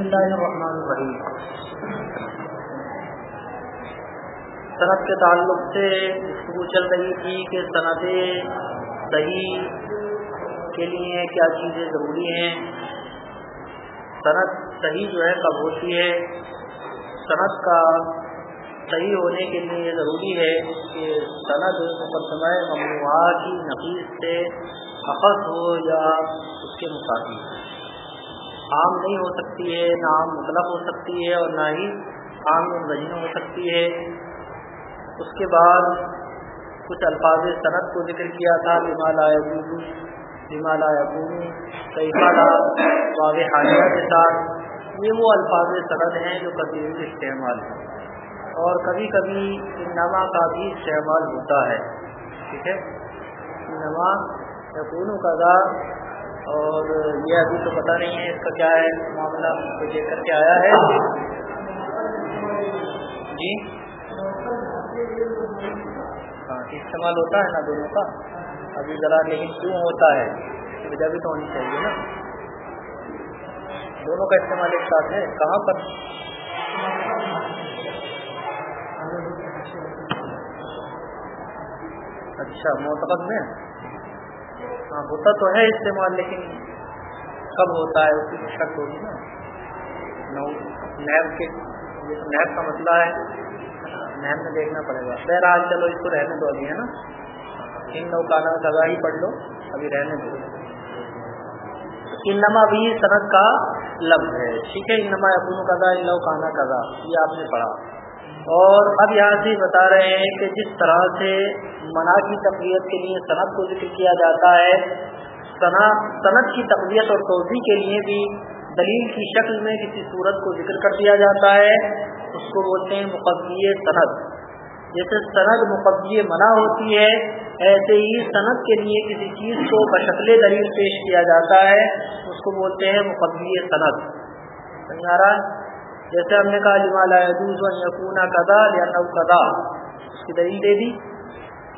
اللہ الرحمن الرحیم۔ صنعت کے تعلق سے گفتگو چل رہی تھی کہ صنعت صحیح کے لیے کیا چیزیں ضروری ہیں۔ صنعت صحیح جو ہے کب ہوتی ہے؟ صنعت کا صحیح ہونے کے لیے یہ ضروری ہے کہ صنعت مقدمہ ممنوعہ کی نفیس سے اخذ ہو یا اس کے مطابق۔ عام نہیں ہو سکتی ہے، نہ عام مطلب ہو سکتی ہے اور نہ ہی عام مظین ہو سکتی ہے۔ اس کے بعد کچھ الفاظ صنعت کو ذکر کیا تھا بمالا بمالا کئی واضح حالیہ کے ساتھ۔ یہ وہ الفاظ صنعت ہیں جو کبھی استعمال ہیں اور کبھی کبھی انما کا بھی استعمال ہوتا ہے۔ ٹھیک ہے؟ انما یقون کا اور یہ ابھی تو پتہ نہیں ہے اس کا کیا ہے، معاملہ کو دیکھ کر کے آیا ہے۔ جی؟ ہاں استعمال ہوتا ہے نا دونوں کا۔ ابھی ذرا لیکن کیوں ہوتا ہے؟ اس کی وجہ بھی تو ہونی چاہیے نا۔ دونوں کا استعمال ایک ساتھ ہے۔ کہاں پر؟ اچھا معتقد میں۔ ہاں ہوتا تو ہے استعمال، لیکن کب ہوتا ہے، اس کی شک ہوگی نا۔ نیب کے نیب کا مسئلہ ہے۔ نیب میں دیکھنا پڑے گا۔ بہرحال چلو، اس کو رہنے دو ابھی، ہے نا۔ ان نو کانا سزا ہی پڑھ لو، ابھی رہنے دو۔ انما بھی صنعت کا لفظ ہے۔ ٹھیک ہے، انما یقون قضا ان لو کانا قضا یہ آپ نے پڑھا۔ اور اب یہاں سے بتا رہے ہیں کہ جس طرح سے منع کی تقویت کے لیے صنعت کو ذکر کیا جاتا ہے صنعت کی تقویت اور توضیع کے لیے بھی دلیل کی شکل میں کسی صورت کو ذکر کر دیا جاتا ہے، اس کو بولتے ہیں مقبی صنعت۔ جیسے سند مقبی منع ہوتی ہے، ایسے ہی صنعت کے لیے کسی چیز کو بشکل دلیل پیش کیا جاتا ہے، اس کو بولتے ہیں مقبی صنعت۔ سمجھا رہا ہے؟ جیسے ہم نے کہا، لما لا يجوز ان يكون كذا لانه كذا. اس کی دلیل دے دی۔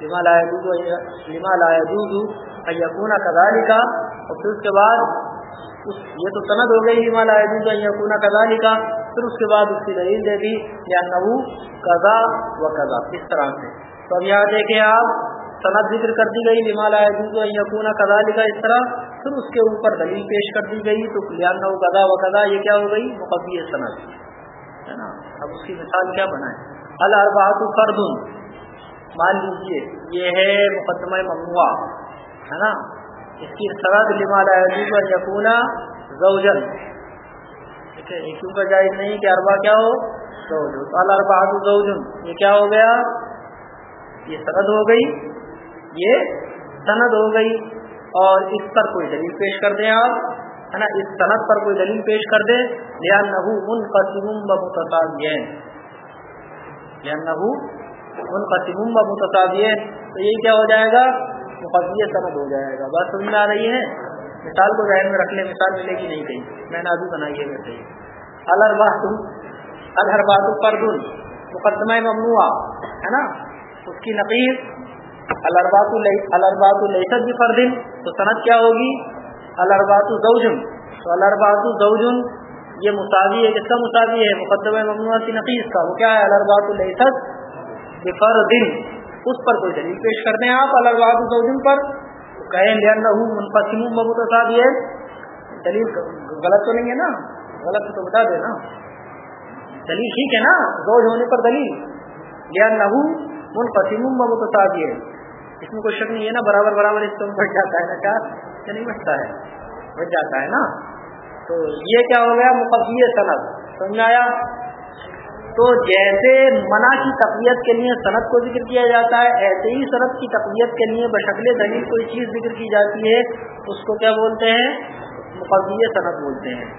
لما لا يجوز لما لا يجوز ان يكون كذلك۔ اور پھر اس کے بعد اس یہ تو سند ہو گئی، لما لا يجوز ان يكون كذلك۔ پھر اس کے بعد اس کی دلیل دے دی لانه كذا وكذا۔ اس طرح سے۔ تو اب یہاں دیکھیں آپ سند ذکر کر دی گئی، لما لا يجوز ان يكون كذلك۔ اس طرح پھر اس کے اوپر دلیل پیش کر دی گئی تو لانه كذا وكذا یہ کیا ہو گئی؟ مقبی سند ہے نا؟ اب اس کی مثال کیا بنائے الربات فردن مان لیجیے یہ ہے مقدمہ ممنوع ہے نا؟ اس کی سرد لمال یقونا زوجن ٹھیک ہے، یہ کیوں کا جائز نہیں کہ اربا کیا ہو؟ زوج۔ الربات زوجن یہ کیا ہو گیا؟ یہ سرد ہو گئی۔ یہ سند ہو گئی۔ اور اس پر کوئی دلیل پیش کر دیں آپ، ہے نا؟ اس صنعت پر کوئی دلیل پیش کر دے یا نحو ان قسم بمتصابین یا نحو ان قسم بمتصابین تو یہ کیا ہو جائے گا؟ مقبیہ صنعت ہو جائے گا۔ بات سمجھ میں آ رہی ہے؟ مثال کو ذہن میں رکھ لیں، مثال ملے گی نہیں کہیں۔ میں نے ابھی بنائی ہے ویسے ہی۔ الربات الربات فردن مقدمہ ممنوع ہے نا؟ اس کی نقیر الربات الربات لیست بفردن تو صنعت کیا ہوگی؟ الربات زوجن. تو الربات زوجن یہ مساوی ہے، کس کا مساوی ہے؟ مقدمہ ممنوع کی نفیس کا. وہ کیا ہے؟ الربات الحسد بفردن اس پر کوئی دلیل پیش کرتے ہیں آپ الربات زوجن پر. کہیں لہن منفسم متصابی ہے. دلیل غلط تو نہیں ہے نا؟ غلط تو بتا دے نا. دلیل ٹھیک ہے نا؟ زوج ہونے پر دلیل. لہن منفسم متصابی ہے. اس میں کوئی شک نہیں ہے نا، برابر برابر اس میں بڑھ جاتا ہے نا کیا نہیں بچتا ہے، بچ جاتا ہے نا۔ تو یہ کیا ہو گیا؟ مقبی صنعت، سمجھ آیا؟ تو جیسے منع کی تقویت کے لیے صنعت کو ذکر کیا جاتا ہے، ایسے ہی صنعت کی تقویت کے لیے بشکل دلیل کوئی چیز ذکر کی جاتی ہے، اس کو کیا بولتے ہیں؟ مقبی صنعت بولتے ہیں۔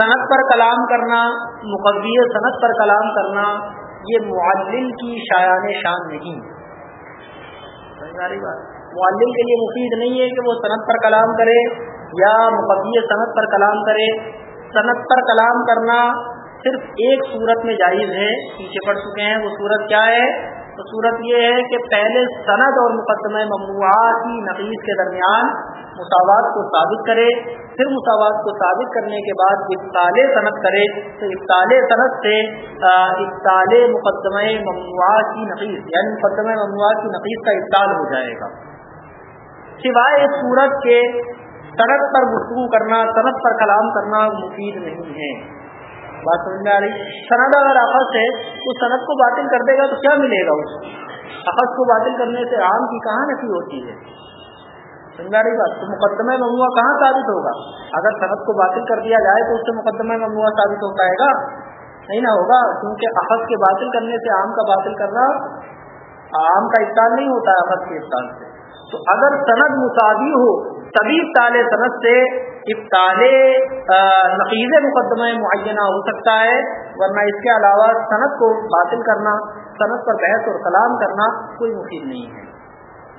صنعت پر کلام کرنا مقبی صنعت پر کلام کرنا، یہ معلل کی شایان شان نہیں۔ بات۔ معلم کے لیے مفید نہیں ہے کہ وہ صنعت پر کلام کرے یا مقبی صنعت پر کلام کرے۔ صنعت پر کلام کرنا صرف ایک صورت میں جائز ہے، پیچھے پڑ چکے ہیں۔ وہ صورت کیا ہے؟ تو صورت یہ ہے کہ پہلے سند اور مقدمہ ممنوعات کی نفیس کے درمیان مساوات کو ثابت کرے، پھر مساوات کو ثابت کرنے کے بعد ابتال صنعت کرے، تو ابتال صنعت سے ابتال مقدمہ ممنوع کی نفیس یعنی مقدمہ ممنوع کی نفیس کا ابتال ہو جائے گا۔ سوائے صورت کے صنعت پر گفتگو کرنا صنعت پر کلام کرنا مفید نہیں ہے۔ بات سمجھ میں آ رہی؟ سند اگر آفس ہے، تو صنعت کو باطل کر دے گا تو کیا ملے گا اس کو؟ کو باطل کرنے سے عام کی کہاں نفی ہوتی ہے۔ سمجھا رہی بات؟ تو مقدمہ ممنوع کہاں ثابت ہوگا؟ اگر صنعت کو باطل کر دیا جائے تو اس سے مقدمہ ممنوع ثابت ہو پائے گا؟ نہیں نہ ہوگا، کیونکہ احد کے باطل کرنے سے عام کا باطل کرنا عام کا افطار نہیں ہوتا ہے، احد کے افطار سے۔ تو اگر سند مساوی ہو، تبھی ابتال صنعت سے ابتال نقیز مقدمہ معینہ ہو سکتا ہے۔ ورنہ اس کے علاوہ صنعت کو باطل کرنا، صنعت پر بحث اور کلام کرنا کوئی مفید نہیں ہے۔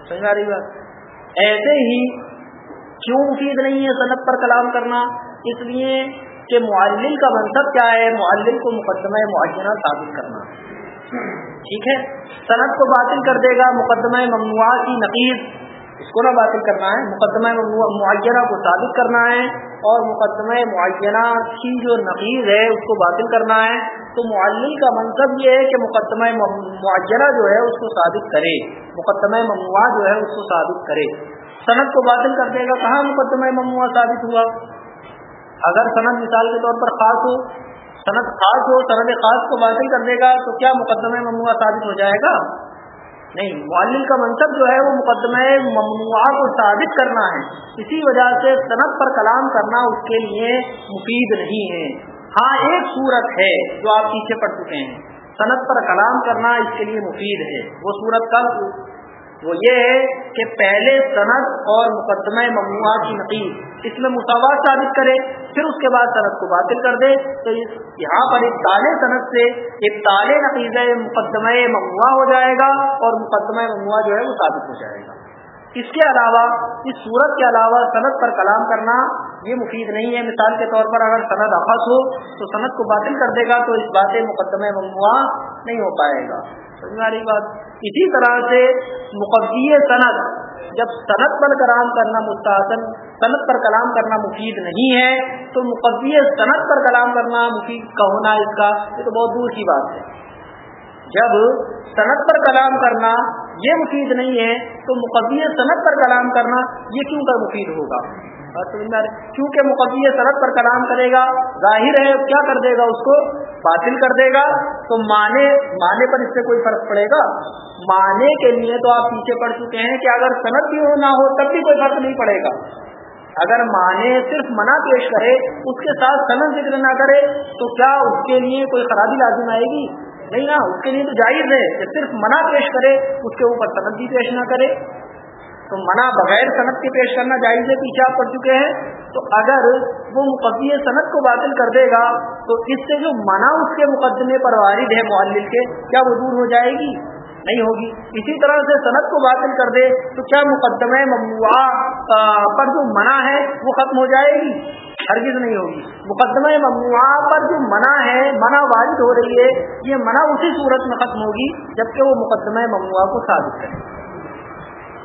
سمجھا رہی بات؟ ایسے ہی کیوں مفید نہیں ہے صنعت پر کلام کرنا؟ اس لیے کہ معلل کا منصب کیا ہے؟ معلل کو مقدمہ معینہ ثابت کرنا۔ ٹھیک ہے؟ صنعت کو باطل کر دے گا مقدمہ ممنوع کی نقیز اس کو نہ باطل کرنا ہے، مقدمہ معینہ کو ثابت کرنا ہے اور مقدمہ معینہ کی جو نقیز ہے، اس کو باطل کرنا ہے۔ تو معلل کا منصب یہ ہے کہ مقدمہ معینہ جو ہے اس کو ثابت کرے۔ مقدمہ ممنوع جو ہے اس کو ثابت کرے۔ صنعت کو باطل کر دے گا، کہاں مقدمہ ممنوع ثابت ہوا؟ اگر صنعت مثال کے طور پر خاص ہو، صنعت خاص ہو، صنعت خاص کو باطل کر دے گا، تو کیا مقدمہ ممنوع ثابت ہو جائے گا؟ نہیں معلل کا منصب جو ہے وہ مقدمہ ممنوع کو ثابت کرنا ہے۔ اسی وجہ سے صنعت پر کلام کرنا اس کے لیے مفید نہیں ہے۔ ہاں ایک صورت ہے جو آپ پیچھے پڑ چکے ہیں۔ صنعت پر کلام کرنا اس کے لیے مفید ہے۔ وہ صورت کب وہ یہ ہے کہ پہلے صنعت اور مقدمہ ممنوع کی نقیب۔ اس میں مساوات ثابت کرے، پھر اس کے بعد صنعت کو باطل کر دے۔ تو یہاں پر ایک تالے صنعت سے ایک تالے نقیز مقدمہ ممنوع ہو جائے گا اور مقدمہ ممنوع جو ہے وہ ثابت ہو جائے گا۔ اس کے علاوہ، اس صورت کے علاوہ صنعت پر کلام کرنا یہ مفید نہیں ہے۔ مثال کے طور پر اگر صنعت افس ہو تو صنعت کو باطل کر دے گا تو اس بات مقدمہ ممنوع نہیں ہو پائے گا۔ سمجھ بات؟ اسی طرح سے مقدی صنعت جب صنعت پر کلام کرنا مستحسن صنعت پر کلام کرنا مفید نہیں ہے، تو مقدی صنعت پر کلام کرنا مفید کا ہونا اس کا؟ یہ تو بہت دور کی بات ہے۔ جب صنعت پر کلام کرنا یہ مفید نہیں ہے، تو مقدی صنعت پر کلام کرنا یہ کیوں کر مفید ہوگا؟ کیونکہ مقدی صنعت پر کلام کرے گا، ظاہر ہے کیا کر دے گا اس کو؟ باطل کر دے گا۔ تو مانے مانے پر اس سے کوئی فرق پڑے گا؟ مانے کے لیے تو آپ پیچھے پڑ چکے ہیں کہ اگر صنعت بھی ہو نہ ہو، تب بھی کوئی فرق نہیں پڑے گا۔ اگر مانے صرف منع پیش کرے، اس کے ساتھ صنعت ذکر نہ کرے، تو کیا اس کے لیے کوئی خرابی لازم آئے گی؟ نہیں نا، اس کے لیے تو جائز ہے کہ صرف منع پیش کرے، اس کے اوپر صنعت بھی پیش نہ کرے۔ تو منع بغیر صنعت کے پیش کرنا جائز ہے پیچھے آپ پڑ چکے ہیں۔ تو اگر وہ مقدمے صنعت کو باطل کر دے گا، تو اس سے جو منع اس کے مقدمے پر وارد ہے معلل کے، کیا وہ دور ہو جائے گی؟ نہیں ہوگی۔ اسی طرح سے صنعت کو باطل کر دے، تو کیا مقدمہ ممنوع پر جو منع ہے وہ ختم ہو جائے گی؟ ہرگز نہیں ہوگی۔ مقدمہ ممنوع پر جو منع ہے، منع وارد ہو رہی ہے، یہ منع اسی صورت میں ختم ہوگی، جبکہ وہ مقدمہ ممنوع کو ثابت کرے۔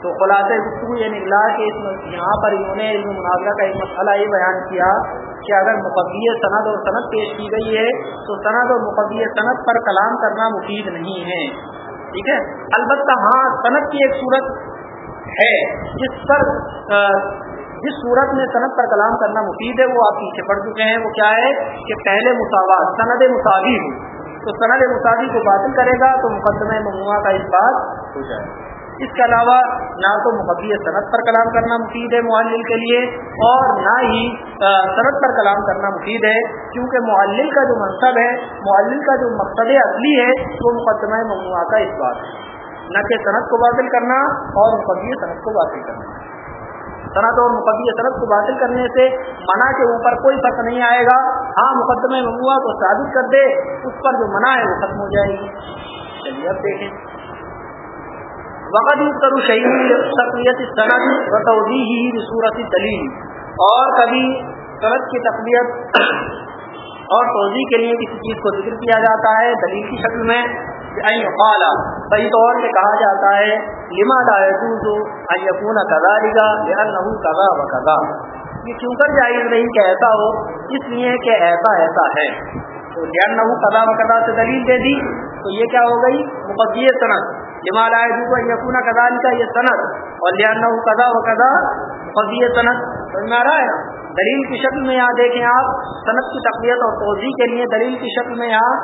تو خلاصہ گفتگو یہ نکلا کہ یہاں پر انہوں نے علم مناظرہ کا ایک مسئلہ یہ بیان کیا کہ اگر مقدی صنعت اور صنعت پیش کی گئی ہے تو صنعت اور مقدی صنعت پر کلام کرنا مفید نہیں ہے۔ ٹھیک ہے؟ البتہ ہاں صنعت کی ایک صورت ہے۔ جس پر جس صورت میں صنعت پر کلام کرنا مفید ہے، وہ آپ پیچھے پڑ چکے ہیں۔ وہ کیا ہے کہ پہلے مساوات سند مساوی ہو تو سند مساوی کو باطل کرے گا تو مقدمہ ممنوع کا اس بات ہو جائے۔ گا اس کے علاوہ نہ تو مقدی صنعت پر کلام کرنا مفید ہے معلل کے لیے اور نہ ہی صنعت پر کلام کرنا مفید ہے، کیونکہ معلل کا جو منصب ہے، معلل کا جو مقصد اصلی ہے، وہ مقدمہ ممنوع کا اس بات ہے۔ نہ کہ صنعت کو باطل کرنا اور مقدی صنعت کو باطل کرنا۔ صنعت اور مقدی صنعت کو باطل کرنے سے منع کے اوپر کوئی فرق نہیں آئے گا۔ ہاں مقدمہ ممنوع کو ثابت کر دے، اس پر جو منع ہے وہ ختم ہو جائے گی۔ چلیے، اب دیکھیں۔ وقت کرو شہید تقویت صنعت و توضیح ہی صورت دلیل اور کبھی صنعت کی تقویت اور توضیح کے لیے کسی چیز کو ذکر کیا جاتا ہے دلیل کی شکل میں صحیح طور سے کہا جاتا ہے، لما لا يجوز ان يكون كذلك لانه كذا وكذا۔ یہ کیوں کر جائز نہیں کہ ایسا ہو، اس لیے کہ ایسا ایسا ہے۔ تو لانه كذا وكذا سے دلیل دے دی، تو یہ کیا ہو گئی؟ مقدی صنعت لما لا يجوز ان يكون كذلك یہ صنعت اور لانه كذا وكذا مقدی صنعت سمجھ رہا ہے دلیل کی شکل میں یہاں دیکھیں آپ صنعت کی تقویت اور توضیح کے لیے دلیل کی شکل میں یہاں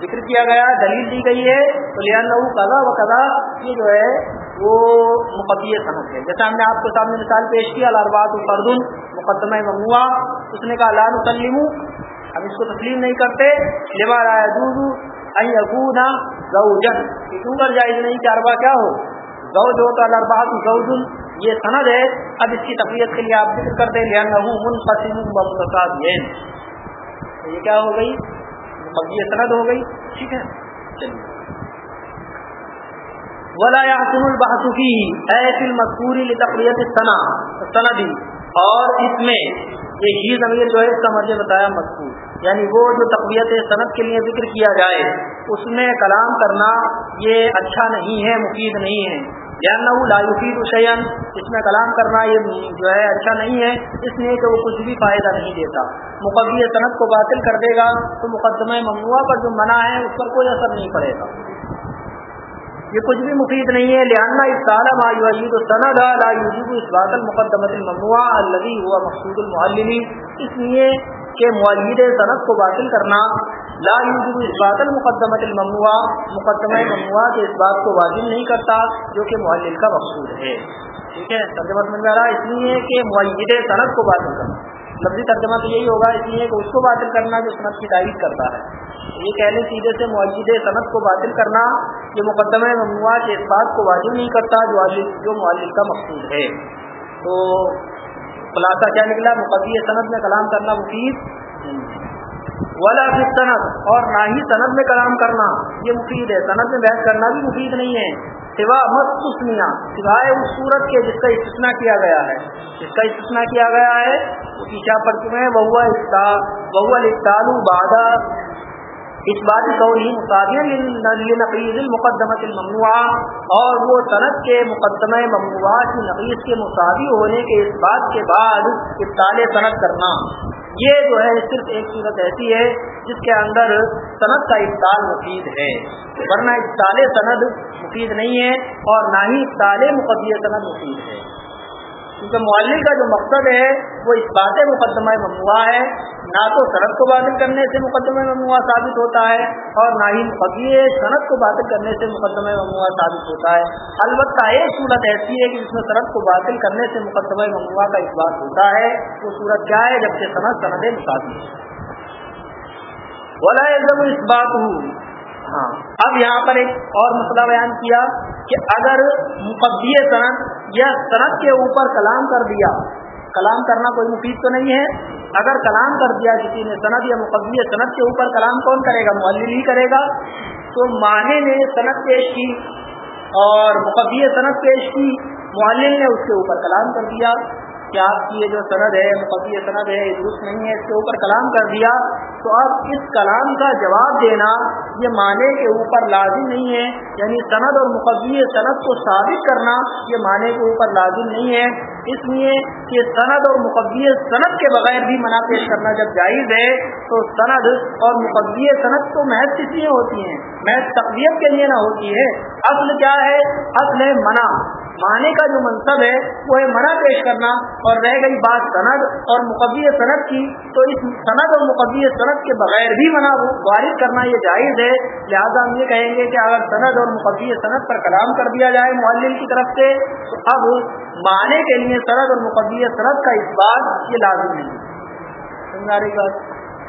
ذکر کیا گیا دلیل دی گئی ہے تو لہٰذا قضا و قضا یہ جو ہے وہ مقدی صنعت ہے۔ جیسے ہم نے آپ کو سامنے مثال پیش کیا الربات فردن، مقدمہ ممنوع اس نے کہا لان تسلیم ہم اس کو تسلیم نہیں کرتے۔ لبا رائے دودھ زوجن. کیوں کر جائز نہیں کہ اربا کیا ہو؟ زوج ہو تو الربات زوجن. یہ سند ہے. اب اس کی تقویت کے لیے آپ ذکر کرتے ہیں منقسم بمتصاد یہ کیا ہو گئی؟ مطلب مقدی سند ہو گئی. ٹھیک ہے. چلیے. ولا يحسن البحث فيه. اي في المذكور لتقویت السند سندی اور اس میں یہ ہی ضمیر جو ہے اس کا مجھے بتایا مذکور. یعنی وہ جو تقویت سند کے لیے ذکر کیا جائے، اس میں کلام کرنا یہ اچھا نہیں ہے، مفید نہیں ہے۔ لایوفید شیئن اس میں کلام کرنا یہ جو ہے اچھا نہیں ہے، اس لیے کہ وہ کچھ بھی فائدہ نہیں دیتا۔ مقبی صنعت کو باطل کر دے گا، تو مقدمہ ممنوع پر جو منع ہے، اس پر کوئی اثر نہیں پڑے گا۔ یہ کچھ بھی مفید نہیں ہے لہٰذا اصطال مایوید الصند لا یوجب اس بات المقدمۃ الممنوع الذي هو مقصود المعلمی اس لیے کہ معید صنعت کو باطل کرنا، لا يوجب اثبات المقدمۃ الممنوع مقدمہ ممنوع کے اس بات کو واجب نہیں کرتا، جو کہ معلل کا مقصود ہے۔ ٹھیک ہے، ترجمہ سمجھ آ رہا اس لیے کہ معید صنعت کو باطل کرنا۔ لفظی ترجمہ تو یہی ہوگا، اس لیے کہ اس کو باطل کرنا جو صنعت کی تائید کرتا ہے۔ یہ کہنے سیدھے سے معید صنعت کو باطل کرنا یہ مقدمہ ممنوع کے اس بات کو واجب نہیں کرتا، جو جو معلل کا مقصود ہے۔ تو خلاصہ کیا نکلا؟ مقدی صنعت میں کلام کرنا مفید. ولا صنعت اور نہ ہی صنعت میں کلام کرنا یہ مفید ہے. صنعت میں بحث کرنا بھی مفید نہیں ہے. سوا مستثنیہ سوائے اس صورت کے جس کا استثنا کیا گیا ہے. جس کا استثنا کیا گیا ہے وہ پیچھا پڑ چکے ہیں؟ بہوا بہوا بادہ اس بات کو ہی نقیز المقدمت الممنوع اور وہ صنعت کے مقدمہ ممنوع کی نقیز کے مصابی ہونے کے اس بات کے بعد ابتال صنعت کرنا۔ یہ جو ہے، صرف ایک صورت ایسی ہے جس کے اندر صنعت کا ابتال مفید ہے۔ ورنہ ابتال سند مفید نہیں ہے اور نہ ہی ابتال مقدی سند مفید ہے۔ کیونکہ معلم کا جو مقصد ہے، وہ اس بات مقدمہ ممنوع ہے۔ نہ تو صنعت کو باطل کرنے سے مقدمہ ممنوع ثابت ہوتا ہے اور نہ ہی فقی صنعت کو باطل کرنے سے مقدمہ ممنوع ثابت ہوتا ہے۔ البتہ ایک صورت ایسی ہے کہ جس میں صنعت کو باطل کرنے سے مقدمہ ممنوع کا اس بات ہوتا ہے، وہ صورت کیا ہے؟ جبکہ صنعت صنعت ثابت بولا اس بات ہوں ہاں۔ اب یہاں پر ایک اور مسئلہ بیان کیا کہ اگر مقدی صنعت یا صنعت کے اوپر کلام کر دیا، کلام کرنا کوئی مفید تو نہیں ہے۔ اگر کلام کر دیا کسی نے صنعت یا مقدی صنعت کے اوپر، کلام کون کرے گا؟ معلل ہی کرے گا۔ تو ماہے نے صنعت پیش کی اور مقدی صنعت پیش کی معلل نے اس کے اوپر کلام کر دیا۔ کہ آپ کی یہ جو سند ہے مقدی سند ہے درست نہیں ہے، اس کے اوپر کلام کر دیا، تو اب اس کلام کا جواب دینا یہ معنی کے اوپر لازم نہیں ہے۔ یعنی سند اور مقدی سند کو ثابت کرنا یہ معنی کے اوپر لازم نہیں ہے۔ اس لیے کہ سند اور مقدی سند کے بغیر بھی منع پیش کرنا جب جائز ہے، تو سند اور مقدی سند تو محض کس لیے ہوتی ہیں؟ محض تقویت کے لیے نہ ہوتی ہے۔ اصل کیا ہے؟ اصل ہے منع۔ معنی کا جو منصب ہے، وہ ہے منع پیش کرنا اور رہ گئی بات سند اور مقبی صنعت کی۔ تو اس صنعت اور مقبی صنعت کے بغیر بھی منع وارد کرنا یہ جائز ہے۔ لہٰذا ہم یہ کہیں گے کہ اگر سند اور مقبی صنعت پر کلام کر دیا جائے معلم کی طرف سے، تو اب معنی کے لیے سند اور مقبی صنعت کا اس بات یہ لازم نہیں۔ سمجھا رہی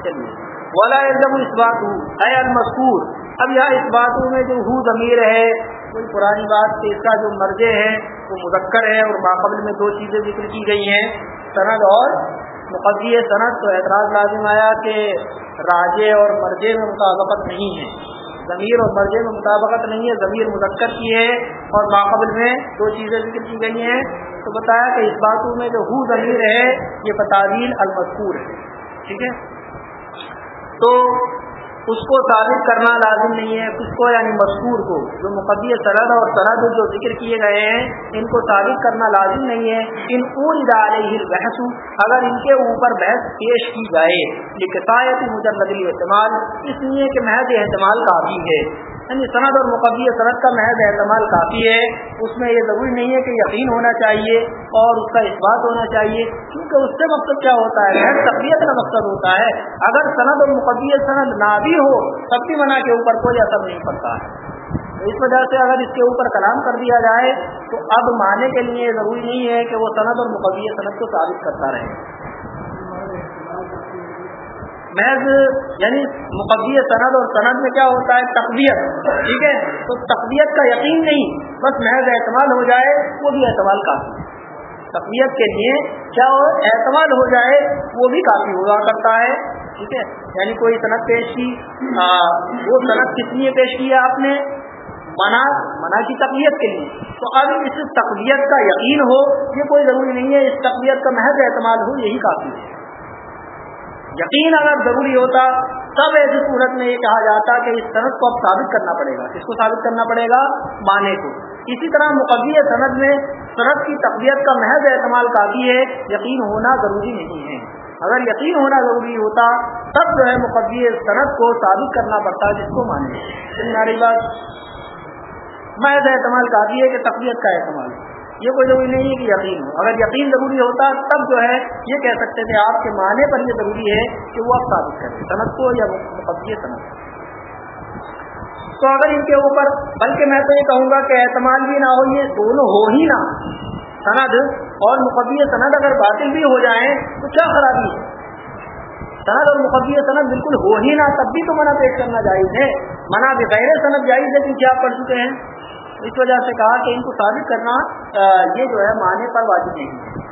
چلیے۔ اس بات ہوں اے المذکور اب یہاں اس باتوں میں جو ہو ضمیر ہے، کوئی پرانی بات کہ اس کا جو مرجے ہے، وہ مذکر ہے اور ماقبل میں دو چیزیں ذکر کی گئی ہیں۔ سند اور مقدی صنعت تو اعتراض لازم آیا کہ راجے اور مرجے میں مطابقت نہیں ہے۔ ضمیر اور مرجے میں مطابقت نہیں ہے، ضمیر مذکر کی ہے اور ماقبل میں دو چیزیں ذکر کی گئی ہیں۔ تو بتایا کہ اس باتوں میں جو ہو ضمیر ہے، یہ بتادیل المذکور ہے۔ ٹھیک ہے؟ تو اس کو ثابت کرنا لازم نہیں ہے، اس کو یعنی مذکور کو، جو مقدی سرحد اور سرحد جو ذکر کیے گئے ہیں، ان کو ثابت کرنا لازم نہیں ہے۔ ان پوری علیہ البحث، اگر ان کے اوپر بحث پیش کی جائے یہ کفایت مجرد اعتماد اس لیے کہ محض احتمال کافی ہے۔ یعنی صنعت اور مقبی صنعت کا محض احتمال کافی ہے۔ اس میں یہ ضروری نہیں ہے کہ یقین ہونا چاہیے اور اس کا اس بات ہونا چاہیے، کیونکہ اس سے مقصد کیا ہوتا ہے؟ محض تقویت کا مقصد ہوتا ہے۔ اگر صنعت اور مقبی صنعت نہ بھی ہو سب کی منع کے اوپر کوئی اثر نہیں پڑتا۔ ہے اس وجہ سے اگر اس کے اوپر کلام کر دیا جائے، تو اب ماننے کے لیے ضروری نہیں ہے کہ وہ صنعت اور مقبی صنعت کو ثابت کرتا رہے۔ محض یعنی مقدی سند اور سند میں کیا ہوتا ہے؟ تقویت، ٹھیک ہے؟ تو تقویت کا یقین نہیں، بس محض اعتماد ہو جائے، وہ بھی اعتماد کافی تقویت کے لیے کیا اعتماد ہو جائے، وہ بھی کافی ہوا کرتا ہے، ٹھیک ہے؟ یعنی کوئی صنعت پیش کی وہ صنعت کس لیے پیش کی ہے آپ نے؟ منع منع کی تقویت کے لیے۔ تو اب اس تقویت کا یقین ہو، یہ کوئی ضروری نہیں ہے، اس تقویت کا محض اعتماد ہو، یہی کافی ہے۔ یقین اگر ضروری ہوتا، تب ایسی صورت میں یہ کہا جاتا کہ اس صنعت کو اب ثابت کرنا پڑے گا۔ کس کو ثابت کرنا پڑے گا؟ مانے کو۔ اسی طرح مقبی صنعت میں صنعت کی تقویت کا محض اعتماد کافی ہے، یقین ہونا ضروری نہیں ہے۔ اگر یقین ہونا ضروری ہوتا، تب جو ہے مقبی صنعت کو ثابت کرنا پڑتا، جس کو مانے۔ تمہاری بات۔ محض اعتماد کافی ہے کہ تقویت کا اعتماد۔ یہ کوئی ضروری نہیں ہے کہ یقین ہو۔ اگر یقین ضروری ہوتا تب جو ہے یہ کہہ سکتے تھے آپ کے معنی پر یہ ضروری ہے کہ وہ اب ثابت کریں صنعت کو یا مقبی صنعت تو اگر ان کے اوپر، بلکہ میں تو یہ کہوں گا کہ اعتماد بھی نہ ہو، یہ دونوں ہو ہی نہ۔ سند اور مقبی سند اگر باطل بھی ہو جائیں تو کیا خرابی ہے؟ سند اور مقبی سند بالکل ہو ہی نہ، تب بھی تو منع پیش کرنا جائز ہے۔ منع بغیر سند جائز ہے، کیونکہ آپ پڑھ چکے ہیں۔ اس وجہ سے کہا کہ ان کو ثابت کرنا یہ جو ہے معنی پر واجب نہیں ہے۔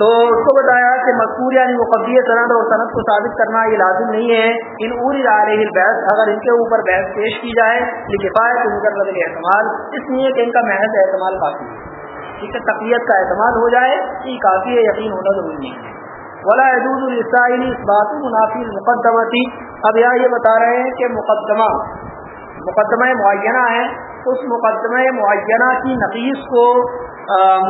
تو اس کو بتایا کہ مذکور یعنی مقبی صنعت اور صنعت کو ثابت کرنا یہ لازم نہیں ہے۔ ان اوری رہی بحث اگر ان کے اوپر بحث پیش کی جائے، یہ کفایت مجرد اعتماد اس لیے کہ ان کا محض اعتماد کافی ہے۔ ٹھیک ہے، تقویت کا اعتماد ہو جائے یہ کافی ہے، یقین ہونا ضروری نہیں ہے۔ ولا عدود السائلی اس بات منافی مقدمتی اب یہاں یہ بتا رہے ہیں کہ مقدمہ مقدمہ معینہ ہے، اس مقدمہ معینہ کی نفیس کو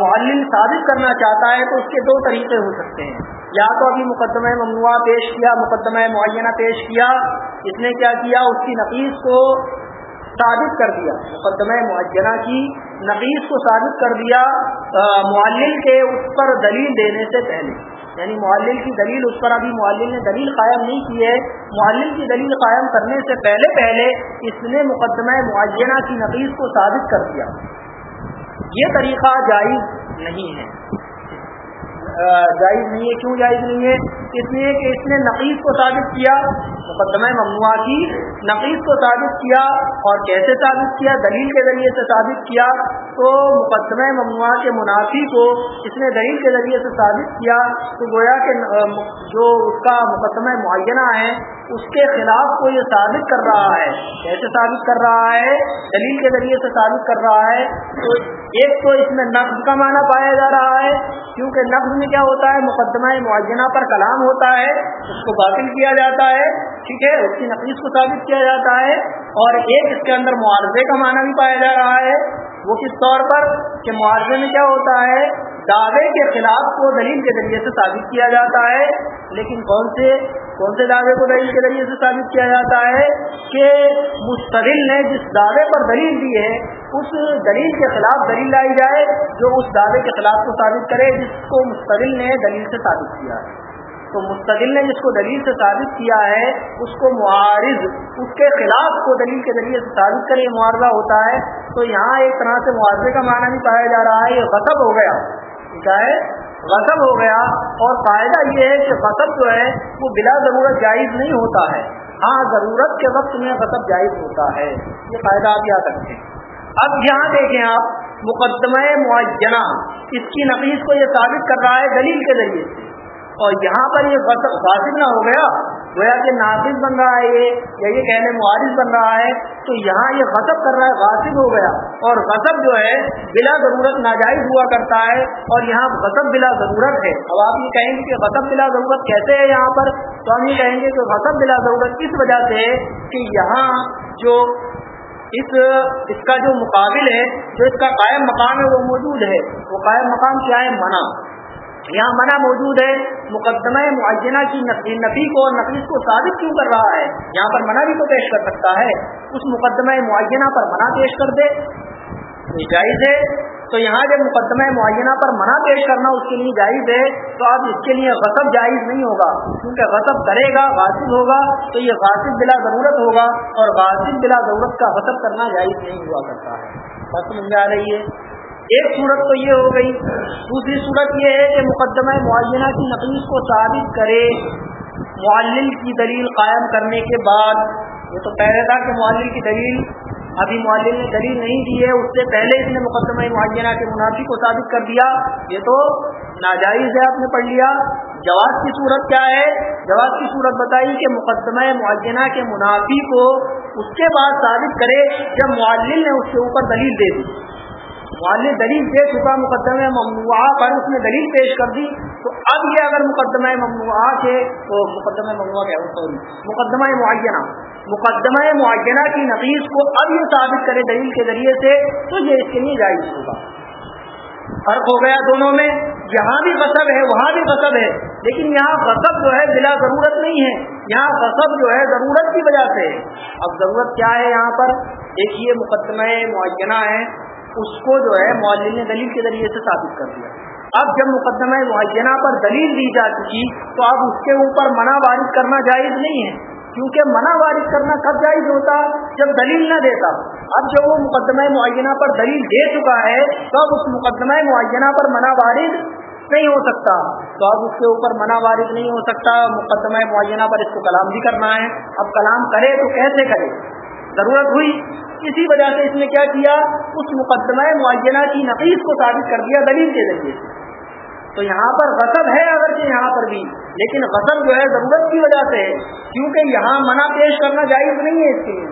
معلل ثابت کرنا چاہتا ہے تو اس کے دو طریقے ہو سکتے ہیں۔ یا تو ابھی مقدمہ ممنوع پیش کیا، مقدمہ معینہ پیش کیا، اس نے کیا کیا، اس کی نفیس کو ثابت کر دیا۔ مقدمہ معینہ کی نفیس کو ثابت کر دیا معلل کے اس پر دلیل دینے سے پہلے۔ یعنی معلل کی دلیل اس پر ابھی معلل نے دلیل قائم نہیں کی ہے۔ معلل کی دلیل قائم کرنے سے پہلے پہلے اس نے مقدمہ معینہ کی نفیس کو ثابت کر دیا۔ یہ طریقہ جائز نہیں ہے۔ جائز نہیں ہے، کیوں جائز نہیں ہے؟ اس لیے کہ اس نے نقیز کو ثابت کیا، مقدمہ ممنوع کی نقیز کو ثابت کیا اور کیسے ثابت کیا؟ دلیل کے ذریعے سے ثابت کیا تو مقدمہ ممنوع کے منافی کو اس نے دلیل کے ذریعے سے ثابت کیا تو گویا کہ جو اس کا مقدمہ معینہ ہے اس کے خلاف کو یہ ثابت کر رہا ہے۔ کیسے ثابت کر رہا ہے؟ دلیل کے ذریعے سے ثابت کر رہا ہے۔ تو ایک تو اس میں نقد کا معنی پایا جا رہا ہے۔ کیونکہ نقد میں کیا ہوتا ہے؟ مقدمہ معینہ پر کلام ہوتا ہے۔ اس کو باطل کیا جاتا ہے۔ ٹھیک ہے؟ اس کی نقیص کو ثابت کیا جاتا ہے۔ اور ایک اس کے اندر معاوضے کا معنی بھی پایا جا رہا ہے۔ وہ کس طور پر؟ کہ معاوضے میں کیا ہوتا ہے؟ دعوے کے خلاف کو دلیل کے ذریعے سے ثابت کیا جاتا ہے۔ لیکن کون سے؟ کون سے دعوے کو دلیل کے ذریعے سے ثابت کیا جاتا ہے کہ مستقل نے جس دعوے پر دلیل دی ہے، اس دلیل کے خلاف دلیل لائی جائے جو اس دعوے کے خلاف کو ثابت کرے، جس کو مستقل نے دلیل سے ثابت کیا ہے۔ تو مستقل نے جس کو دلیل سے ثابت کیا ہے، اس کو معارض، اس کے خلاف کو دلیل کے ذریعے سے ثابت کرے معاوضہ ہوتا ہے۔ تو یہاں ایک طرح سے معاوضے کا معنی بھی پایا جا رہا ہے، یہ غصب ہو گیا۔ کیا ہے؟ غصب ہو گیا اور فائدہ یہ ہے کہ غصب جو ہے وہ بلا ضرورت جائز نہیں ہوتا ہے۔ ہاں ضرورت کے وقت میں غصب جائز ہوتا ہے۔ یہ فائدہ آپ یاد رکھیں۔ اب یہاں دیکھیں آپ، مقدمہ معینہ۔ اس کی نفیس کو یہ ثابت کر رہا ہے دلیل کے ذریعے سے۔ اور یہاں پر یہ غاصب نہ ہو گیا گویا کہ نافذ بن رہا ہے یہ، یا یہ کہنے معارض بن رہا ہے، تو یہاں یہ غصب کر رہا ہے، غاصب ہو گیا۔ اور غصب جو ہے، بلا ضرورت ناجائز ہوا کرتا ہے، اور یہاں غصب بلا ضرورت ہے۔ اب آپ یہ کہیں گے کہ غصب بلا ضرورت کیسے ہے یہاں پر؟ تو ہم یہ کہیں گے کہ غصب بلا ضرورت اس وجہ سے کہ یہاں جو اس اس کا جو مقابل ہے، جو اس کا قائم مقام ہے، وہ موجود ہے۔ وہ قائم مقام کیا ہے؟ منع۔ یہاں منع موجود ہے، مقدمہ معینہ کی نفی کو اور نفیس کو ثابت کیوں کر رہا ہے؟ یہاں پر منع بھی تو پیش کر سکتا ہے۔ اس مقدمہ معینہ پر منع پیش کر دے۔ جائز ہے۔ تو یہاں جب مقدمہ معینہ پر منع پیش کرنا اس کے لیے جائز ہے، تو اب اس کے لیے غصب جائز نہیں ہوگا۔ کیونکہ غصب کرے گا، غاصب ہوگا، تو یہ غاصب بلا ضرورت ہوگا اور غاصب بلا ضرورت کا غصب کرنا جائز نہیں ہوا کرتا ہے۔ بس سمجھ آ رہی ہے۔ ایک صورت تو یہ ہو گئی۔ دوسری صورت یہ ہے کہ مقدمہ معینہ کی نقیص کو ثابت کرے۔ معلل کی دلیل قائم کرنے کے بعد، یہ تو پہلے تھا کہ معلل کی دلیل، ابھی معلل نے دلیل نہیں دی ہے۔ اس سے پہلے اس نے مقدمہ معینہ کے منافی کو ثابت کر دیا۔ یہ تو ناجائز ہے، آپ نے پڑھ لیا۔ جواز کی صورت کیا ہے؟ جواز کی صورت بتائی کہ مقدمہ معینہ کے منافی کو اس کے بعد ثابت کرے جب معلل نے اس کے اوپر دلیل دے دی۔ والد دلیل دے چکا مقدمہ ممنوعہ پر اس نے دلیل پیش کر دی، تو اب یہ اگر مقدمہ ممنوعہ کے تو مقدمہ ممنوعہ کیا سوری، مقدمہ معینہ۔ مقدمہ معینہ کی نفیس کو اب یہ ثابت کرے دلیل کے ذریعے سے، تو یہ اس کے لیے جائز ہوگا۔ فرق ہو گیا دونوں میں، یہاں بھی غصب ہے، وہاں بھی غصب ہے، لیکن یہاں غصب جو ہے بلا ضرورت نہیں ہے۔ یہاں غصب جو ہے ضرورت کی وجہ سے اب ضرورت کیا ہے یہاں پر؟ دیکھیے، مقدمہ معینہ ہے۔ اس کو جو ہے معلم نے دلیل کے ذریعے سے ثابت کر دیا۔ اب جب مقدمہ معینہ پر دلیل دی جا چکی تو اب اس کے اوپر منع وارد کرنا جائز نہیں ہے۔ کیونکہ منع وارد کرنا کب جائز ہوتا؟ جب دلیل نہ دیتا۔ اب جب وہ مقدمہ معینہ پر دلیل دے چکا ہے تو اب اس مقدمہ معینہ پر منع وارد نہیں ہو سکتا۔ تو اب اس کے اوپر منع وارد نہیں ہو سکتا۔ مقدمہ معینہ پر اس کو کلام بھی کرنا ہے۔ اب کلام کرے تو کیسے کرے؟ ضرورت ہوئی۔ اسی وجہ سے اس نے کیا کیا؟ اس مقدمہ معینہ کی نفیس کو ثابت کر دیا دلیل کے ذریعے تو یہاں پر غصب ہے اگرچہ یہاں پر بھی، لیکن غصب جو ہے ضرورت کی وجہ سے کیونکہ یہاں منع پیش کرنا جائز نہیں ہے اس کے لیے۔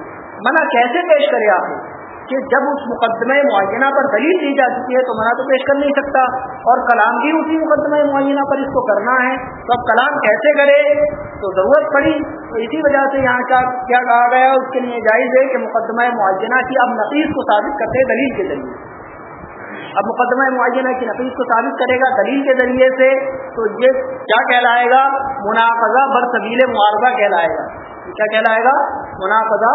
منع کیسے پیش کرے آپ؟ کہ جب اس مقدمہ معینہ پر دلیل دی جا چکی ہے تو منع تو پیش کر نہیں سکتا اور کلام بھی اسی مقدمہ معینہ پر اس کو کرنا ہے تو اب کلام کیسے کرے؟ تو ضرورت پڑی۔ تو اسی وجہ سے یہاں کا کیا کہا گیا اس کے لیے جائز ہے کہ مقدمہ معینہ کی اب نفیس کو ثابت کرتے دلیل کے ذریعے۔ اب مقدمہ معینہ کی نفیس کو ثابت کرے گا دلیل کے ذریعے سے تو یہ کیا کہلائے گا؟ منافذہ بر طویل معارضہ کہلائے گا۔ کیا کہلائے گا؟ منافذہ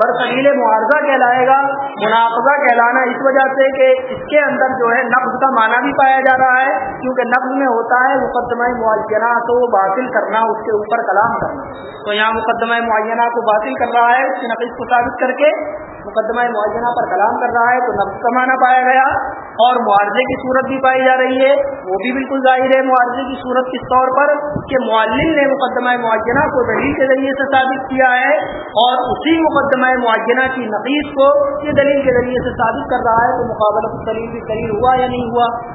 برقیل معارضہ کہلائے گا. منافذہ کہلانا اس وجہ سے کہ اس کے اندر جو ہے نقد کا معنی بھی پایا جا رہا ہے، کیونکہ نقد میں ہوتا ہے مقدمہ معینہ کو باطل کرنا، اس کے اوپر کلام کرنا. تو یہاں مقدمہ معینہ کو باطل کر رہا ہے، اس کی نقد کو ثابت کر کے مقدمہ معینہ پر کلام کر رہا ہے، تو نقد کا معنی پایا گیا. اور معارضے کی صورت بھی پائی جا رہی ہے، وہ بھی بالکل ظاہر ہے. معارضے کی صورت کس طور پر؟ کہ معلم نے مقدمہ معینہ کو دلیل کے ذریعے سے ثابت کیا ہے اور اسی مقدمہ معینہ کی نقیص کو یہ دلیل کے ذریعے سے ثابت کر رہا ہے تو مقابلہ دلیل بھی دلیل ہوا یا نہیں ہوا۔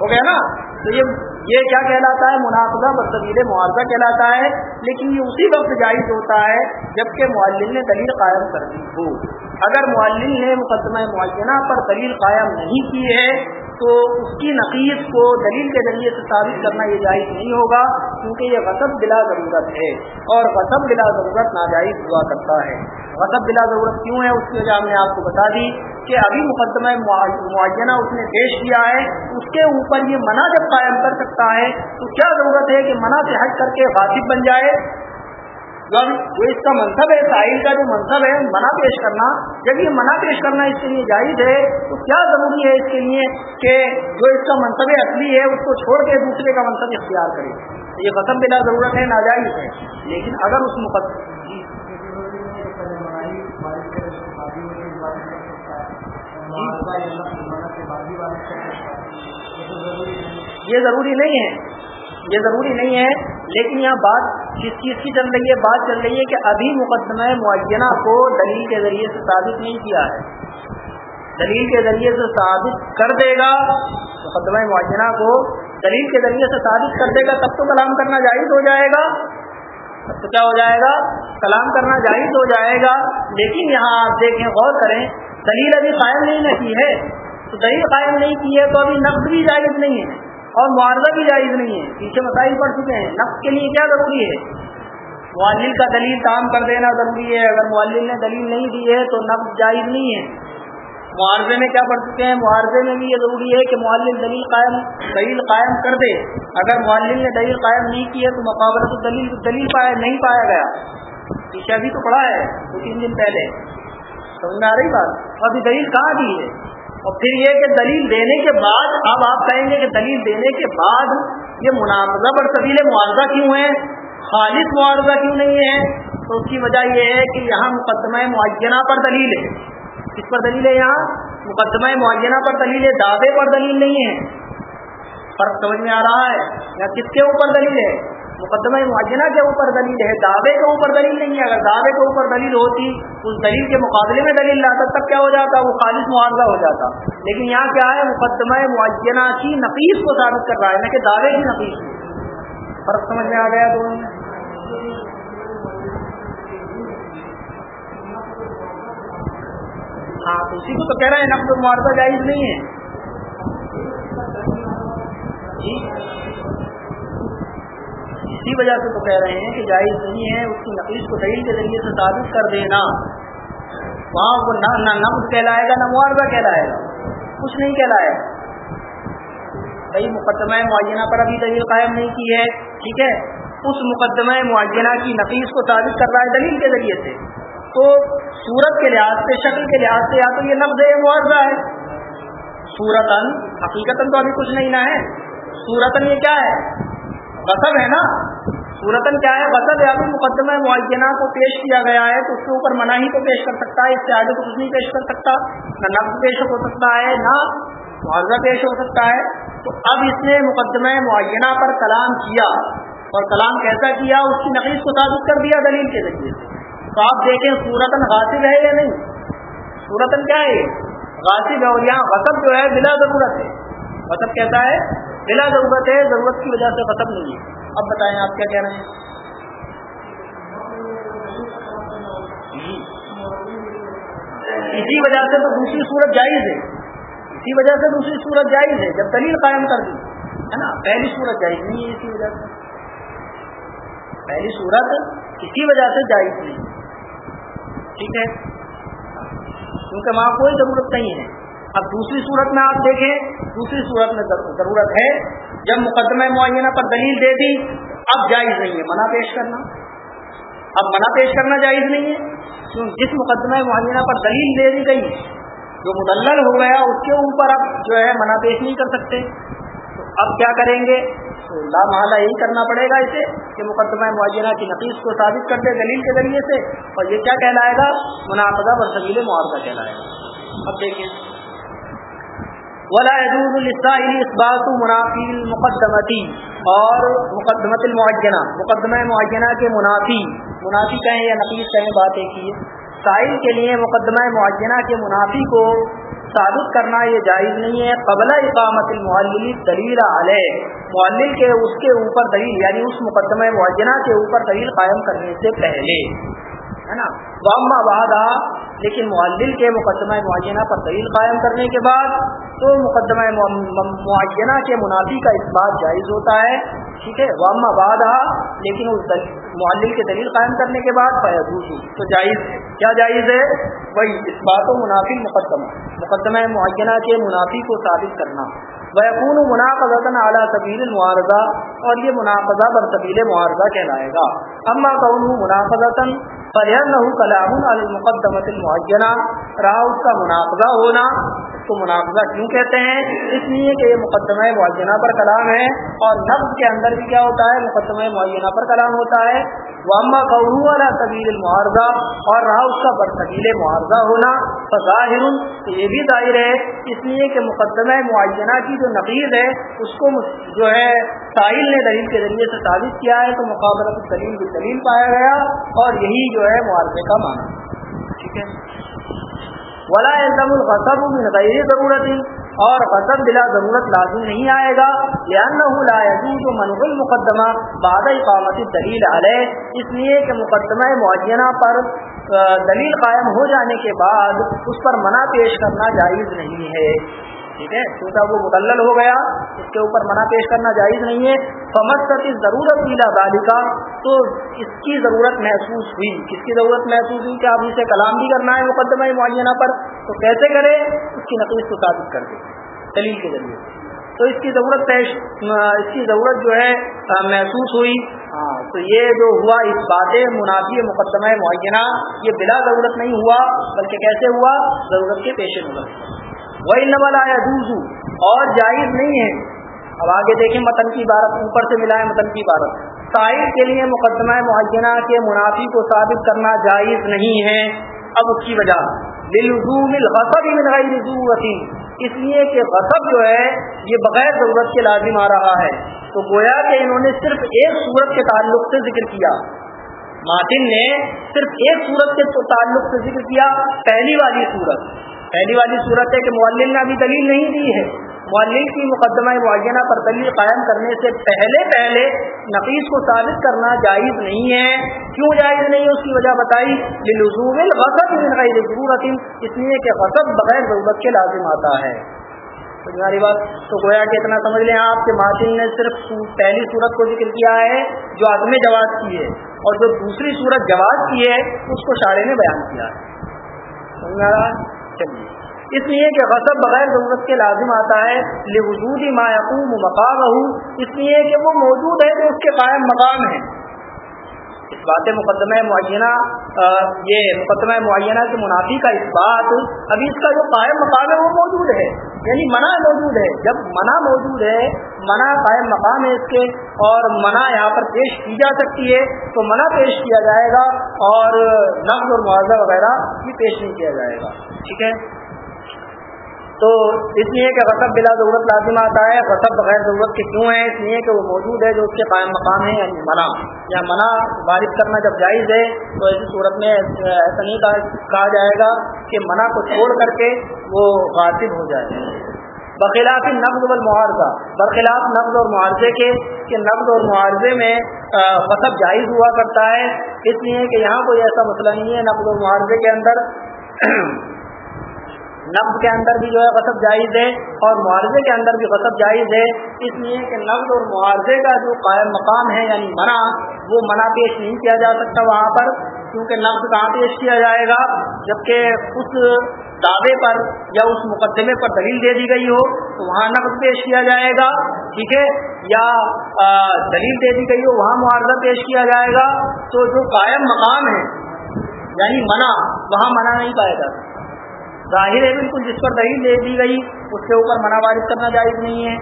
ہو گیا نا؟ تو یہ یہ کیا کہلاتا ہے؟ منافذہ بطبیل معاوضہ کہلاتا ہے۔ لیکن یہ اسی وقت جائز ہوتا ہے جبکہ معلم نے دلیل قائم کر دی ہو۔ اگر معلم نے مقدمہ معینہ پر دلیل قائم نہیں کی ہے تو اس کی نقیص کو دلیل کے ذریعے سے ثابت کرنا یہ جائز نہیں ہوگا، کیونکہ یہ غصب بلا ضرورت ہے اور غصب بلا ضرورت ناجائز ہوا کرتا ہے۔ غصب بلا ضرورت کیوں ہے؟ اس کی وجہ ہم نے آپ کو بتا دی کہ ابھی مقدمہ معینہ اس نے پیش کیا ہے، اس کے اوپر یہ منع جب قائم کر سکتا ہے، تو کیا ضرورت ہے کہ منع سے ہٹ کر کے غاصب بن جائے؟ جو اس کا منصب ہے ساحل کا جو منصب ہے، منع پیش کرنا، جب یہ منع پیش کرنا اس کے لیے جائز ہے، تو کیا ضروری ہے اس کے لیے کہ جو اس کا منصب اصلی ہے، اس کو چھوڑ کے دوسرے کا منصب اختیار کرے؟ یہ قسم بلا ضرورت ہے، ناجائز ہے۔ لیکن اگر اس مقدم یہ ضروری نہیں ہے۔ یہ ضروری نہیں ہے، لیکن یہاں بات کس چیز کی چل رہی ہے؟ بات چل رہی ہے کہ ابھی مقدمہ معینہ کو دلیل کے ذریعے سے ثابت نہیں کیا ہے۔ دلیل کے ذریعے سے ثابت کر دے گا، مقدمہ معینہ کو دلیل کے ذریعے سے ثابت کر دے گا، تب تو کلام کرنا جائز ہو جائے گا۔ تب تو کیا ہو جائے گا؟ کلام کرنا جائز ہو جائے گا۔ لیکن یہاں آپ دیکھیں، غور کریں، دلیل ابھی قائم نہیں نہ کی ہے۔ تو دلیل قائم نہیں کی ہے تو ابھی نقد بھی جائز نہیں ہے۔ اور معارضہ بھی جائز نہیں ہے۔ پیچھے مسائل پڑ چکے ہیں۔ نفس کے لیے کیا ضروری ہے؟ معلل کا دلیل کام کر دینا ضروری ہے۔ اگر معلل نے دلیل نہیں دی ہے تو نفس جائز نہیں ہے۔ معارضے میں کیا پڑھ چکے ہیں؟ معارضے میں بھی یہ ضروری ہے کہ معلل دلیل قائم دلیل قائم کر دے۔ اگر معلل نے دلیل قائم نہیں کی ہے تو مقابلہ تو دلیل دلیل پایا نہیں پایا گیا۔ پیچھے ابھی تو پڑھا ہے، دو تین دن پہلے۔ سمجھ میں آ رہی بات؟ ابھی دلیل کہاں دی ہے؟ اور پھر یہ کہ دلیل دینے کے بعد، اب آپ کہیں گے کہ دلیل دینے کے بعد یہ منافذہ پر طویل معاوضہ کیوں ہے خالص معاوضہ کیوں نہیں ہے؟ تو اس کی وجہ یہ ہے کہ یہاں مقدمہ معینہ پر دلیل ہے۔ کس پر دلیل ہے یہاں؟ مقدمہ معینہ پر دلیل ہے، دعوے پر دلیل نہیں ہے۔ فرق سمجھ میں آ رہا ہے؟ یا کس کے اوپر دلیل ہے؟ مقدمہ معینہ کے اوپر دلیل ہے، دعوے کے اوپر دلیل نہیں ہے۔ اگر دعوے کے اوپر دلیل ہوتی، اس دلیل کے مقابلے میں دلیل لاتا، تب کیا ہو جاتا؟ وہ خالص معاوضہ ہو جاتا۔ لیکن یہاں کیا ہے؟ مقدمہ معینہ کی نفیس کو ثابت کر رہا ہے، نہ کہ دعوے کی نفیس فرق سمجھ میں آ گیا دونوں ہاں تو اسی کو تو کہہ رہے ہیں نقد معاوضہ جائز نہیں ہے۔ جی؟ اسی وجہ سے تو کہہ رہے ہیں کہ جائز نہیں ہے، اس کی نقیز کو دلیل کے ذریعے سے ثابت کر دینا۔ وہاں وہ نہ نقد کہلائے گا، نہ معاوضہ کہلائے گا۔ کچھ نہیں کہلائے۔ گا بھائی، مقدمہ معینہ پر ابھی دلیل قائم نہیں کی ہے، ٹھیک ہے؟ اس مقدمہ معینہ کی نفیس کو ثابت کر رہا ہے دلیل کے ذریعے سے۔ تو صورت کے لحاظ سے، شکل کے لحاظ سے یا تو یہ نفز معاوضہ ہے۔ سورتن حقیقت تو ابھی کچھ نہیں نہ ہے۔ سورتن یہ کیا ہے؟ غصب ہے نا۔ صورتن کیا ہے؟ غصب یا پھر مقدمہ معینہ کو پیش کیا گیا ہے تو اس کے اوپر منع ہی تو پیش کر سکتا ہے اس سے آگے تو کچھ نہیں پیش کر سکتا، نہ نقد پیش ہو سکتا ہے، نہ معاوضہ پیش ہو سکتا ہے۔ تو اب اس نے مقدمہ معینہ پر کلام کیا اور کلام کیسا کیا؟ اس کی نقیز کو ثابت کر دیا دلیل کے ذریعے سے۔ تو آپ دیکھیں صورتن غاصب ہے یا نہیں؟ صورتن کیا ہے؟ غاصب ہے اور یہاں غصب جو ہے بلا ضرورت ہے۔ غصب کہتا ہے؟ بلا ضرورت ہے، ضرورت کی وجہ سے ختم نہیں ہے۔ اب بتائیں آپ کیا کہہ رہے ہیں؟ اسی وجہ سے تو دوسری صورت جائز ہے۔ اسی وجہ سے دوسری صورت جائز ہے۔ جب دلیل قائم کر دی، ہے نا؟ پہلی صورت جائز نہیں ہے اسی وجہ سے۔ پہلی صورت اسی وجہ سے جائز نہیں۔ ٹھیک ہے؟ کیونکہ وہاں کوئی ضرورت نہیں ہے۔ اب دوسری صورت میں آپ دیکھیں، دوسری صورت میں ضرورت ہے۔ جب مقدمہ معینہ پر دلیل دے دی، اب جائز نہیں ہے۔ منع پیش کرنا۔ اب منع پیش کرنا جائز نہیں ہے۔ کیوں؟ جس مقدمہ معینہ پر دلیل دے دی گئی، جو مدلل ہو گیا، اس کے اوپر اب جو ہے منع پیش نہیں کر سکتے۔ تو اب کیا کریں گے؟ تو لا محلہ یہی کرنا پڑے گا اسے کہ مقدمہ معینہ کی نفیس کو ثابت کر دے دلیل کے ذریعے سے۔ اور یہ کیا کہلائے گا؟ منافذہ پر سبیل معاوضہ کہلائے گا۔ اب دیکھیں۔ ولا يجوز للسائل اثبات منافی المقدمتی اور مقدمت المعینہ مقدمہ معینہ کے منافی منافی کہیں یا نفیس کہیں بات ایک ہی ہے. سائل کے لیے مقدمہ معینہ کے منافی کو ثابت کرنا یہ جائز نہیں ہے. قبل اقامت المعلل دلیل علیہ. معلل کے اس کے اوپر دلیل یعنی اس مقدمہ معینہ کے اوپر دلیل قائم کرنے سے پہلے. ہے نا؟ واما وادہ لیکن معلل کے مقدمہ معینہ پر دلیل قائم کرنے کے بعد، تو مقدمہ معینہ کے منافی کا اس بات جائز ہوتا ہے، ٹھیک ہے؟ واما وادہ لیکن اس معلل کے دلیل قائم کرنے کے بعد فیضوسی تو جائز ہے کیا جائز ہے؟ وہی اس بات و منافی مقدمہ مقدمہ معینہ کے منافی کو ثابت کرنا۔ بیکون مناقض اعلیٰ طبیل معارضہ اور یہ مناقضہ بر طبیل معارضہ کہلائے گا۔ اما کون مناقض فَلِأَنَّهُ كَلَامٌ عَلَى الْمُقَدَّمَةِ الْمُعَجَّنَةِ رہا اس کا مناقضہ ہونا، اس کو مناقضہ کیوں کہتے ہیں؟ اس لیے کہ یہ مقدمہ معینہ پر کلام ہے اور نفس کے اندر بھی کیا ہوتا ہے؟ مقدمہ معینہ پر کلام ہوتا ہے۔ واما قورو والا طویل المعارضہ اور رہا اس کا برطبیل معارضہ ہونا، فظاہر، تو یہ بھی ظاہر ہے، اس لیے کہ مقدمہ معینہ کی جو نقیز ہے، اس کو جو ہے ساحل نے دلیل کے ذریعے سے ثابت کیا ہے، تو مقابلت دلیل بھی دلیل پایا گیا، اور یہی جو ہے معارضے کا معنی۔ ٹھیک ہے؟ ولا الزم الغصب من غیر ضرورت اور غصب بلا ضرورت لازم نہیں آئے گا لأنه لا يجوز منع المقدمہ بعد اقامت دلیل علیہ۔ اس لیے کہ مقدمہ معینہ پر دلیل قائم ہو جانے کے بعد اس پر منع پیش کرنا جائز نہیں ہے۔ ٹھیک ہے؟ کیونکہ وہ مدلل ہو گیا، اس کے اوپر منع پیش کرنا جائز نہیں ہے۔ سمجھ کر اس ضرورت ملا دالی کا تو اس کی ضرورت محسوس ہوئی۔ کس کی ضرورت محسوس ہوئی؟ کہ آپ اسے کلام بھی کرنا ہے مقدمہ معینہ پر۔ تو کیسے کرے؟ اس کی نقل کو ثابت کر دے، دلیل کے ذریعے۔ تو اس کی ضرورت پیش، اس کی ضرورت جو ہے محسوس ہوئی۔ ہاں تو یہ جو ہوا، اس بات منافی مقدمہ معینہ، یہ بلا ضرورت نہیں ہوا، بلکہ کیسے ہوا؟ ضرورت کے پیش نظر۔ وہ نول آیا دوزو اور جائز نہیں ہے۔ اب آگے دیکھیں متن کی عبارت، اوپر سے ملائے متن کی عبارت۔ سائد کے لیے مقدمہ معینہ کے منافی کو ثابت کرنا جائز نہیں ہے۔ اب اس کی وجہ۔ للزوم الغصب من غیر ضرورت اس لیے کہ غصب جو ہے، یہ بغیر ضرورت کے لازم آ رہا ہے۔ تو گویا کہ انہوں نے صرف ایک صورت کے تعلق سے ذکر کیا۔ ماتن نے صرف ایک صورت کے تعلق سے ذکر کیا، پہلی والی صورت۔ پہلی والی صورت ہے کہ معلم نے ابھی دلیل نہیں دی ہے۔ معلم کی مقدمہ معینہ پر دلیل قائم کرنے سے پہلے پہلے نفیس کو ثابت کرنا جائز نہیں ہے۔ کیوں جائز نہیں ہے؟ اس کی وجہ بتائی۔ لزوم الغصب من غیر ضرورت، اس لیے کہ غصب بغیر ضرورت کے لازم آتا ہے۔ تمہاری بات، تو گویا کہ اتنا سمجھ لیں آپ کہ ماتن نے صرف پہلی صورت کو ذکر کیا ہے جو عدم جواز کی ہے اور جو دوسری صورت جواز کی ہے، اس کو شاعری نے بیان کیا ہے؟ چاہیے۔ اس لیے کہ غصب بغیر ضرورت کے لازم آتا ہے۔ لوجود مایقوم مقام اس لیے کہ وہ موجود ہے جو اس کے قائم مقام ہے۔ بات مقدمہ معینہ یہ مقدمہ معینہ کے منافی کا اس بات ابھی اس کا جو قائم مقام ہے وہ موجود ہے یعنی منع موجود ہے، جب منع موجود ہے، منع قائم مقام ہے اس کے، اور منع یہاں پر پیش کی جا سکتی ہے، تو منع پیش کیا جائے گا، اور نقد اور معاوضہ وغیرہ بھی پیش نہیں کیا جائے گا، ٹھیک ہے؟ تو اس لیے کہ غصب بلا ضرورت لازم آتا ہے، غصب بغیر ضرورت کے کیوں ہے؟ اس لیے کہ وہ موجود ہے جو اس کے قائم مقام ہے یعنی منع، یا منع بارش کرنا جب جائز ہے، تو ایسی صورت میں ایسا نہیں کہا جائے گا کہ منع کو چھوڑ کر کے وہ غاصب ہو جائے۔ بخلاف نقد و معاوضہ برخلاف نقد اور معاوضے کے، کہ نقد اور معاوضے میں غصب جائز ہوا کرتا ہے۔ اس لیے کہ یہاں کوئی ایسا مسئلہ نہیں ہے نقد اور معاوضے کے اندر۔ نقد کے اندر بھی جو ہے غصب جائز ہے اور معاوضے کے اندر بھی غصب جائز ہے۔ اس لیے کہ نقد اور معاوضے کا جو قائم مقام ہے یعنی منع، وہ منع پیش نہیں کیا جا سکتا وہاں پر، کیونکہ نقد کہاں پیش کیا جائے گا؟ جبکہ اس دعوے پر یا اس مقدمے پر دلیل دے دی گئی ہو، تو وہاں نقد پیش کیا جائے گا، ٹھیک ہے؟ یا دلیل دے دی گئی ہو، وہاں معاوضہ پیش کیا جائے گا۔ تو جو قائم مقام ہے یعنی منع، وہاں منع نہیں پائے گا ظاہر ہے بالکل جس پر دہی دے دی گئی، اس کے اوپر منع وارث کرنا جائز نہیں ہے۔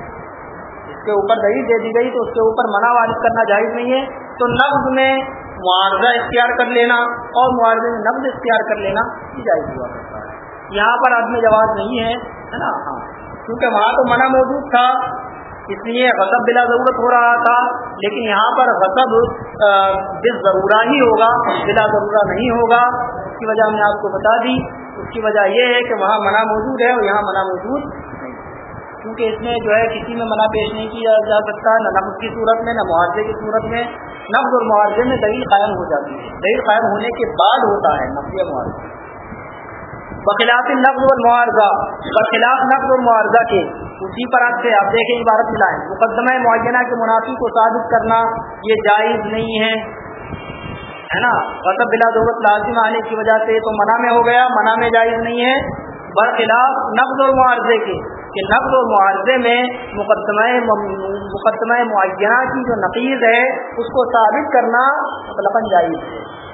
اس کے اوپر دہی دے دی گئی تو اس کے اوپر منع وارث کرنا جائز نہیں ہے۔ تو نقد میں معاوضہ اختیار کر لینا اور معاوضے میں نقد اختیار کر لینا یہ جائز ہوا کرتا ہے۔ یہاں پر آدمی جواز نہیں ہے نا؟ ہاں۔ کیونکہ وہاں تو منع موجود تھا، اس لیے غصب بلا ضرورت ہو رہا تھا۔ لیکن یہاں پر غصب بس ضرورہ ہی ہوگا، بلا ضرورہ نہیں ہوگا۔ اس کی وجہ ہم نے آپ کو بتا دی۔ اس کی وجہ یہ ہے کہ وہاں منع موجود ہے اور یہاں منع موجود نہیں کیونکہ اس میں جو ہے کسی میں منع پیش نہیں کیا جا سکتا، نہ نقد کی صورت میں، نہ معاوضے کی صورت میں۔ نقد اور معاوضے میں دلیل قائم ہو جاتی ہے۔ دلیل قائم ہونے کے بعد ہوتا ہے نقد یا معاوضہ۔ بخلاف نقد اور معاوضہ، بخلاف نقد اور معاوضہ کے۔ اسی پر آپ سے آپ دیکھیں، عبارت ملائیں مقدمہ معینہ کے منافی کو ثابت کرنا یہ جائز نہیں ہے۔ ہے نا؟ غصب بلا ضرورت لازم آنے کی وجہ سے تو منع میں ہو گیا، منع میں جائز نہیں ہے۔ برخلاف نقد اور معاوضے کے کہ نقد اور معاوضے میں مقدمہ مقدمہ معینہ کی جو نقیز ہے، اس کو ثابت کرنا مطلب جائز ہے۔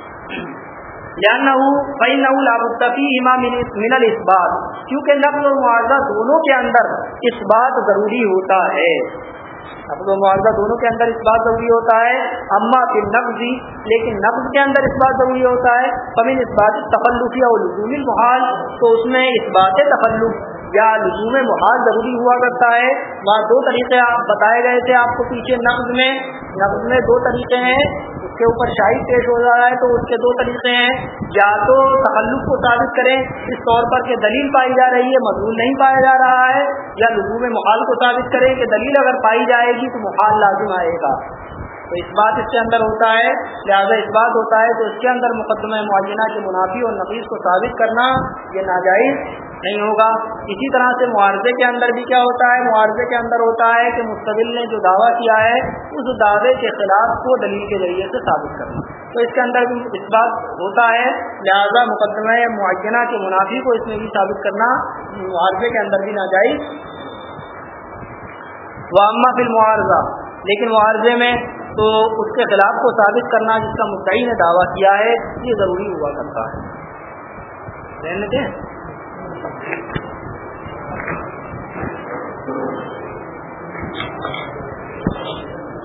من الاسبات کیونکہ نقل و معاوضہ دونوں کے اندر اس بات ضروری ہوتا ہے۔ نقل و معاوضہ دونوں کے اندر اس بات ضروری ہوتا ہے، اما پھر نقضی لیکن نقض کے اندر اس بات ضروری ہوتا ہے، فمن اس بات تفلقی اور لزوم المحال، تو اس میں اس بات تفلق یا لزوم محال ضروری ہوا کرتا ہے۔ وہاں دو طریقے آپ بتائے گئے تھے آپ کو پیچھے نفز میں۔ نقض میں دو طریقے ہیں، اس کے اوپر شاہی پیش ہو رہا ہے تو اس کے دو طریقے ہیں۔ یا تو تخلق کو ثابت کریں اس طور پر کہ دلیل پائی جا رہی ہے، مضمون نہیں پایا جا رہا ہے، یا لزوم محال کو ثابت کریں کہ دلیل اگر پائی جائے گی تو محال لازم آئے گا۔ تو اس بات اس کے اندر ہوتا ہے، لہٰذا اس بات ہوتا ہے تو اس کے اندر مقدمہ معینہ کے منافی اور نفیس کو ثابت کرنا یہ ناجائز نہیں ہوگا۔ اسی طرح سے معارضے کے اندر بھی کیا ہوتا ہے؟ معارضے کے اندر ہوتا ہے کہ مستقل نے جو دعویٰ کیا ہے، اس دعوے کے خلاف کو دلیل کے ذریعے سے ثابت کرنا۔ تو اس کے اندر بھی اس بات ہوتا ہے، لہذا مقدمہ معینہ کے منافی کو اس میں بھی ثابت کرنا معارضے کے اندر بھی ناجائز۔ واما فی المعارضہ لیکن معارضے میں تو اس کے خلاف کو ثابت کرنا جس کا مدعی نے دعویٰ کیا ہے، یہ ضروری ہوا کرتا ہے